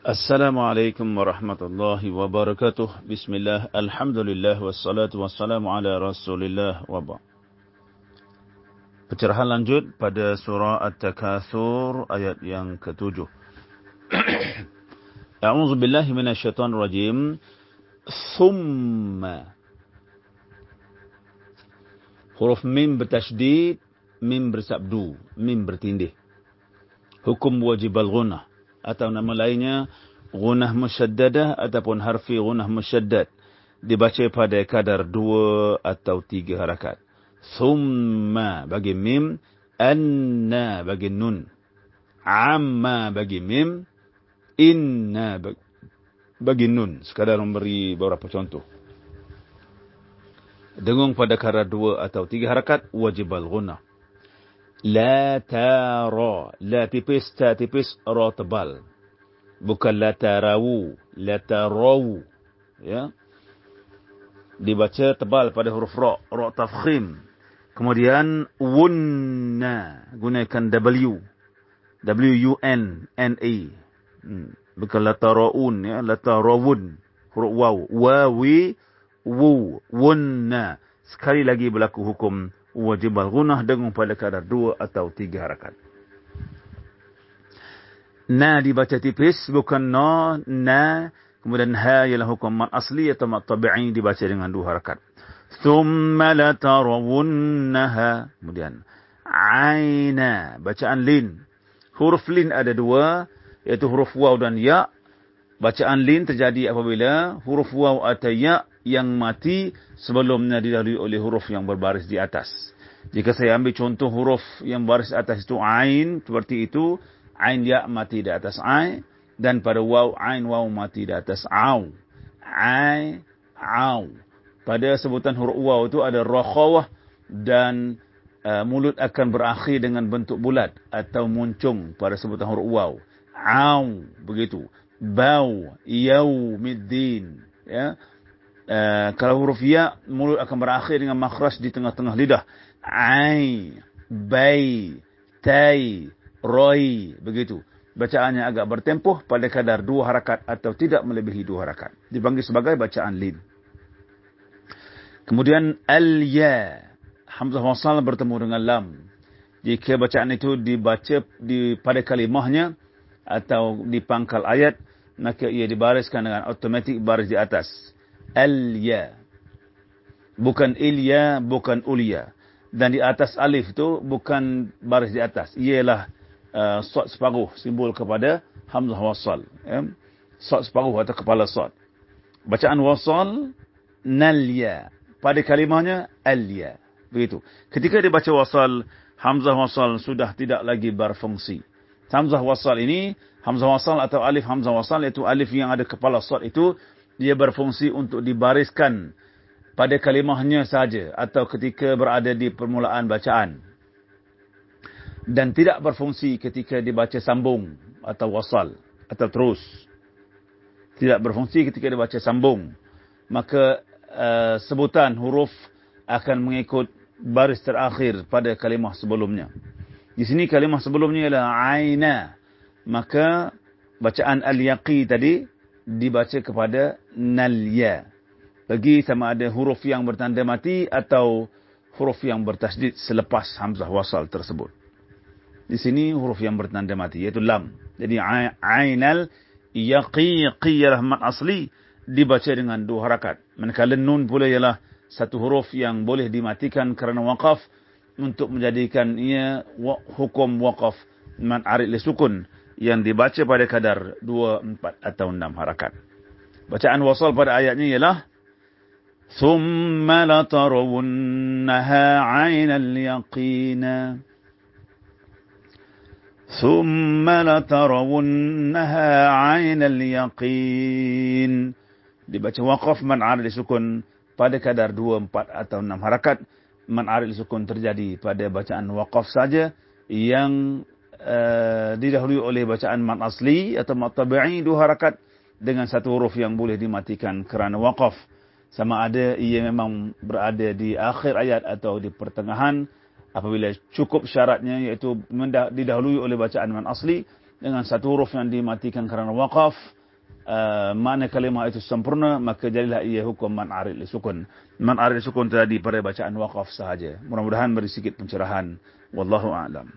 Assalamualaikum warahmatullahi wabarakatuh. Bismillah, alhamdulillah, wassalatu wassalamu ala rasulillah wabak. Pencerahan lanjut pada surah At-Takathur ayat yang ketujuh. A'udzu billahi minasyaitonir rajim. Thumma. Huruf mim bertasydid, mim bersabdu, mim bertindih. Hukum wajib al-ghunnah atau nama lainnya gunah musyaddadah ataupun harfi gunah musyaddad dibaca pada kadar dua atau tiga harakat. Thumma bagi mim, anna bagi nun, amma bagi mim, inna bagi nun. Sekadar memberi beberapa contoh. Dengung pada kadar dua atau tiga harakat, wajib al-gunah. La tara. La tipis, ta tipis, ra tebal. Bukan la tarawu. La tarawu. Ya. Dibaca tebal pada huruf ra. Ra tafkhim. Kemudian, wunna. Gunakan W. W-U-N-N-A. Hmm. Bukan la taraun. Ya. La tarawun. Huruf waw. Wawi. Wu. Wunna. Sekali lagi berlaku hukum wajib al-gunah dengan pada kadar dua atau tiga harakat. Na dibaca tipis, bukan no, na. Kemudian ha ialah hukum mat asli atau mat tabi'i dibaca dengan dua harakat. Thumma la tarawunnaha. Kemudian, aina. Bacaan lin. Huruf lin ada dua, iaitu huruf waw dan ya. Bacaan lin terjadi apabila huruf waw atau ya yang mati sebelumnya didahului oleh huruf yang berbaris di atas. Jika saya ambil contoh huruf yang baris atas itu ain, seperti itu, ain ya mati di atas ai, dan pada waw, ain waw mati di atas au. Ai, au. Pada sebutan huruf waw itu ada rakhawah dan uh, mulut akan berakhir dengan bentuk bulat atau muncung pada sebutan huruf waw. Au, begitu. Bau, yaumiddin. Ya, Uh, kalau huruf ya, mulut akan berakhir dengan makhraj di tengah-tengah lidah. Ai, bai, tai, roi, begitu. Bacaannya agak bertempuh pada kadar dua harakat atau tidak melebihi dua harakat. Dipanggil sebagai bacaan lin. Kemudian al-ya. Hamzah wasal bertemu dengan lam. Jika bacaan itu dibaca di pada kalimahnya atau di pangkal ayat, maka ia dibariskan dengan automatik baris di atas. Al-ya. Bukan ilya, bukan ulya. Dan di atas alif itu bukan baris di atas. Ialah uh, sod separuh, simbol kepada hamzah wasal. Ya. Sod separuh atau kepala sod. Bacaan wasal, nalya. Pada kalimahnya, alya. Begitu. Ketika dibaca wasal, hamzah wasal sudah tidak lagi berfungsi. Hamzah wasal ini, hamzah wasal atau alif hamzah wasal, iaitu alif yang ada kepala sod itu, dia berfungsi untuk dibariskan pada kalimahnya saja atau ketika berada di permulaan bacaan. Dan tidak berfungsi ketika dibaca sambung atau wasal atau terus. Tidak berfungsi ketika dibaca sambung. Maka uh, sebutan huruf akan mengikut baris terakhir pada kalimah sebelumnya. Di sini kalimah sebelumnya ialah aina. Maka bacaan al-yaqi tadi dibaca kepada nalya. Bagi sama ada huruf yang bertanda mati atau huruf yang bertasdid selepas hamzah wasal tersebut. Di sini huruf yang bertanda mati iaitu lam. Jadi ainal yaqiqi rahmat asli dibaca dengan dua harakat. Manakala nun pula ialah satu huruf yang boleh dimatikan kerana waqaf untuk menjadikan ia hukum waqaf man arid li sukun yang dibaca pada kadar 2, 4 atau 6 harakat. Bacaan wasal pada ayatnya ialah ثُمَّ لَتَرَوُنَّهَا عَيْنَ الْيَقِينَ ثُمَّ لَتَرَوُنَّهَا عَيْنَ الْيَقِينَ Dibaca waqaf man aril sukun pada kadar 2, 4 atau 6 harakat. Man aril sukun terjadi pada bacaan waqaf saja yang uh, didahului oleh bacaan mat asli atau mat tabi'i dua harakat dengan satu huruf yang boleh dimatikan kerana waqaf. Sama ada ia memang berada di akhir ayat atau di pertengahan apabila cukup syaratnya iaitu didahului oleh bacaan mat asli dengan satu huruf yang dimatikan karena wakaf, uh, mana kalimah itu sempurna, maka jadilah ia hukum man arid li sukun. Man arid li sukun tadi pada bacaan wakaf sahaja. Mudah-mudahan beri sedikit pencerahan. Wallahu a'lam.